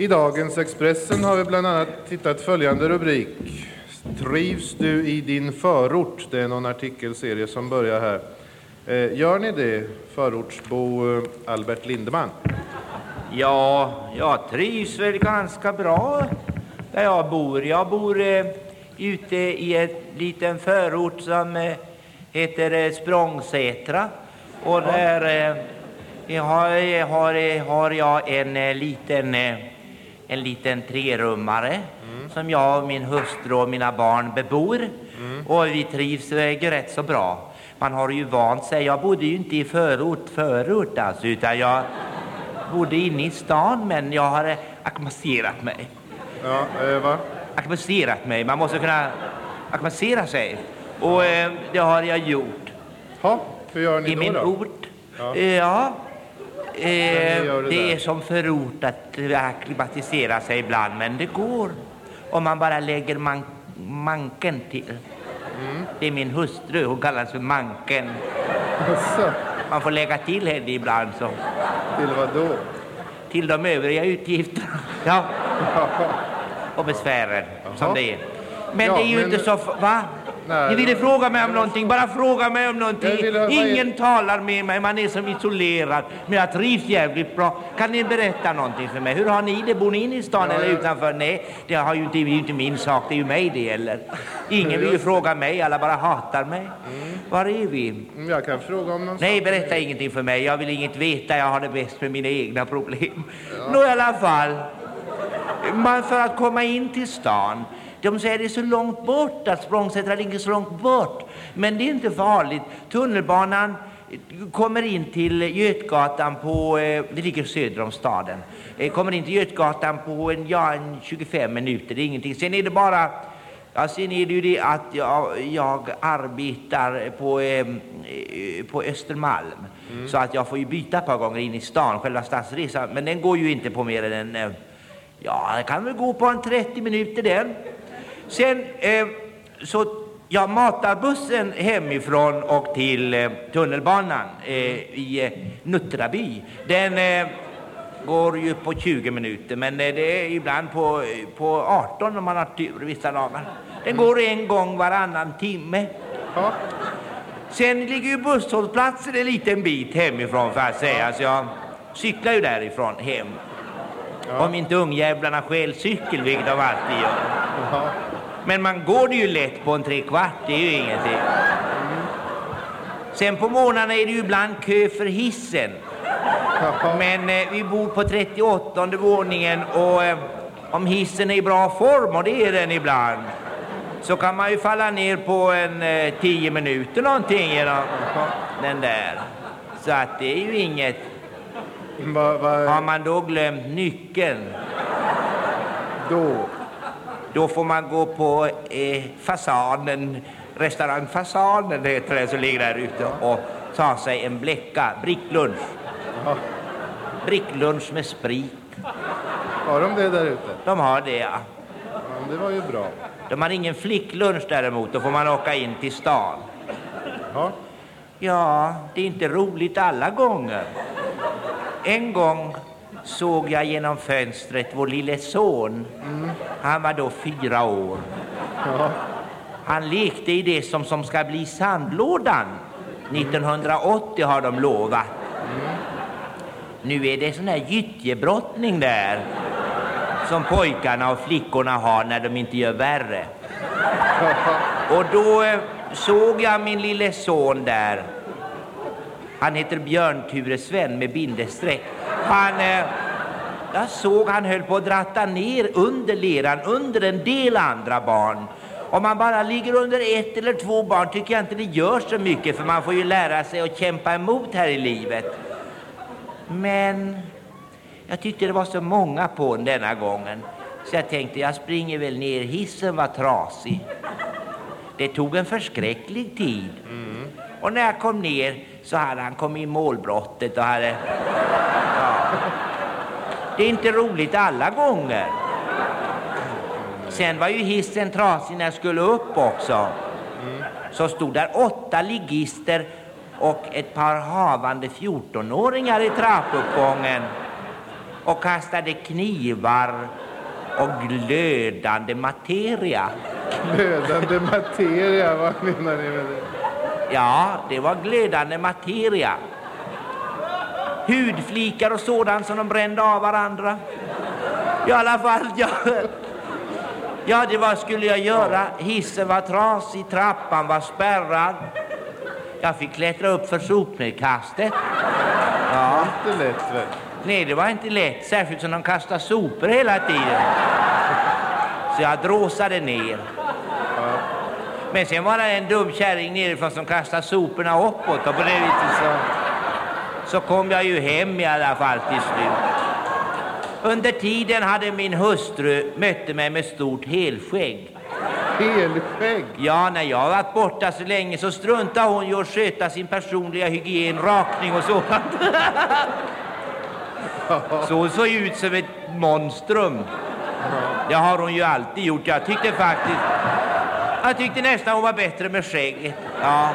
I dagens Expressen har vi bland annat tittat följande rubrik. Trivs du i din förort? Det är någon artikelserie som börjar här. Eh, gör ni det, förortsbo eh, Albert Lindeman? Ja, jag trivs väl ganska bra där jag bor. Jag bor eh, ute i en liten förort som eh, heter eh, Språngsätra. Och där eh, har, har, har jag en eh, liten, eh, en liten trerummare som jag och min hustru och mina barn bebor. Och vi trivs rätt så bra. Man har ju vant sig. Jag bodde ju inte i förort, förort alltså, utan jag bodde inne i stan, men jag har eh, acklimatiserat mig. Ja, eh, va? Acklimatiserat mig. Man måste kunna acklimatisera sig. Och eh, det har jag gjort. Ha, hur gör ni I då? min då? ort? Ja. Eh, Ja. Eh, det är som förort att acklimatisera sig ibland, men det går. Om man bara lägger man manken till. Mm. Det är min hustru, hon kallas för manken. Jaså, Man får lägga till henne ibland så. till vad då? Till de övriga utgifterna. Ja, och besvären som Jaha. det är. Men Ja, det är ju men- inte så... Va? Nej, Ni ville fråga mig om någonting, bara fråga mig om någonting. Ingen talar med mig, man är som isolerad. Men jag trivs jävligt bra. Kan ni berätta någonting för mig? Hur har ni det? Bor ni inne i stan Ja, eller jag- utanför? Nej, det, har ju inte, är ju inte min sak, det är ju mig det gäller. Ingen vill ju fråga mig, alla bara hatar mig. Var är vi? Mm, Jag kan fråga om någon Nej, berätta ingenting för mig. Jag vill inget veta. Jag har det bäst med mina egna problem. Nå, i alla fall. Man, för att komma in till stan. De säger det är så långt bort, att Språngsätra ligger så långt bort. Men det är inte farligt. Tunnelbanan kommer in till Götgatan på, eh, det ligger söder om staden. Eh, kommer in till Götgatan på en, ja, en 25 minuter, det är ingenting. Sen är det bara Ja, sen är det ju det att jag, jag arbetar på, eh, på Östermalm. Så att jag får ju byta ett par gånger in i stan, själva stadsresan. Men den går ju inte på mer än en, eh, ja, det kan väl gå på en 30 minuter den. Sen eh, så jag matar bussen hemifrån och till eh, tunnelbanan eh, i eh, Nuttraby. Den eh, går ju på 20 minuter, men eh, det är ibland på, på 18 om man har tur vissa dagar. Den går en gång varannan timme. Ja, Sen ligger ju busshållplatsen en liten bit hemifrån för att säga, så jag cyklar ju därifrån hem. Om inte ungjävlarna stjäl cykel, vilket de alltid gör. ja. Men man går det ju lätt på en tre kvart, det är ju ingenting. Sen på morgnarna är det ju ibland kö för hissen. Men eh, vi bor på 38 våningen och eh, om hissen är i bra form, och det är den ibland, så kan man ju falla ner på en eh, 10 minuter någonting genom den där. Så att det är ju inget. Va, va, Har man då glömt nyckeln, då? Då får man gå på eh, fasaden, restaurang Fasaden heter det, som ligger där ute, och ta sig en bläcka, bricklunch. Ja. Bricklunch med sprit. Har de det där ute? De har det, ja. Ja, det var ju bra. De har ingen flicklunch däremot, då får man åka in till stan. Ja, Ja, det är inte roligt alla gånger. En gång såg jag genom fönstret vår lille son. Han var då fyra år. ja. Han lekte i det som, som ska bli sandlådan. 1980 har de lovat. Nu är det sån här gyttjebrottning där. Som pojkarna och flickorna har när de inte gör värre. Och då eh, såg jag min lille son där. Han heter Björn Ture Sven med bindestreck. Han, eh, jag såg han höll på att dratta ner under leran under en del andra barn. Om man bara ligger under ett eller två barn tycker jag inte det gör så mycket för man får ju lära sig att kämpa emot här i livet. Men jag tyckte det var så många på en denna gången så jag tänkte jag springer väl ner, hissen var trasig. Det tog en förskräcklig tid. Och när jag kom ner så hade han kommit i målbrottet och hade... Ja. Det är inte roligt alla gånger. Sen var ju hissen trasig när jag skulle upp också. Så stod där åtta ligister och ett par havande 14-åringar i trappuppgången. och kastade knivar och glödande materia. Glödande materia, vad menar ni med det? Ja, det var glödande materia. Hudflikar och sådant som de brände av varandra. I alla fall, ja, ja det var skulle jag göra. Hissen var trasig, trappan var spärrad. Jag fick klättra upp för sopnedkastet. Ja. Inte lätt väl? Nej, det var inte lätt, särskilt som de kastade sopor hela tiden. Så jag dråsade ner. Men sen var det en dum kärring nerifrån som kastade soporna uppåt och på det viset så, så kom jag ju hem i alla fall till slut. Under tiden hade min hustru mötte mig med stort helskägg. Helskägg? Ja, när jag varit borta så länge så struntade hon ju att sköta sin personliga hygien, rakning och sådant. Så hon såg ut som ett monstrum. Det har hon ju alltid gjort. Jag tyckte faktiskt... Jag tyckte nästan hon var bättre med skägget. Ja,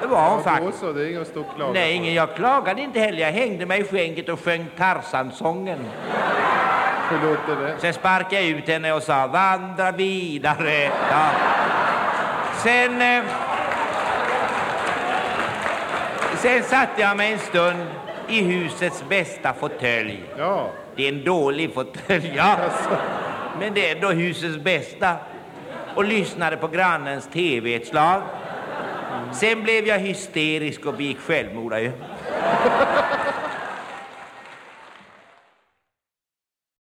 det var hon Ja, då faktiskt. så, det är ingen stor klaga Nej, ingen, jag klagade inte heller. Jag hängde mig i skägget och sjöng Tarzan-sången. Hur låter det? Sen sparkade jag ut henne och sa vandra vidare. Ja. Sen... Eh, sen satte jag mig en stund i husets bästa fåtölj. Ja, Det är en dålig fåtölj, ja. Men det är ändå husets bästa. Och lyssnade på grannens tv ett slag. Sen blev jag hysterisk och begick självmord.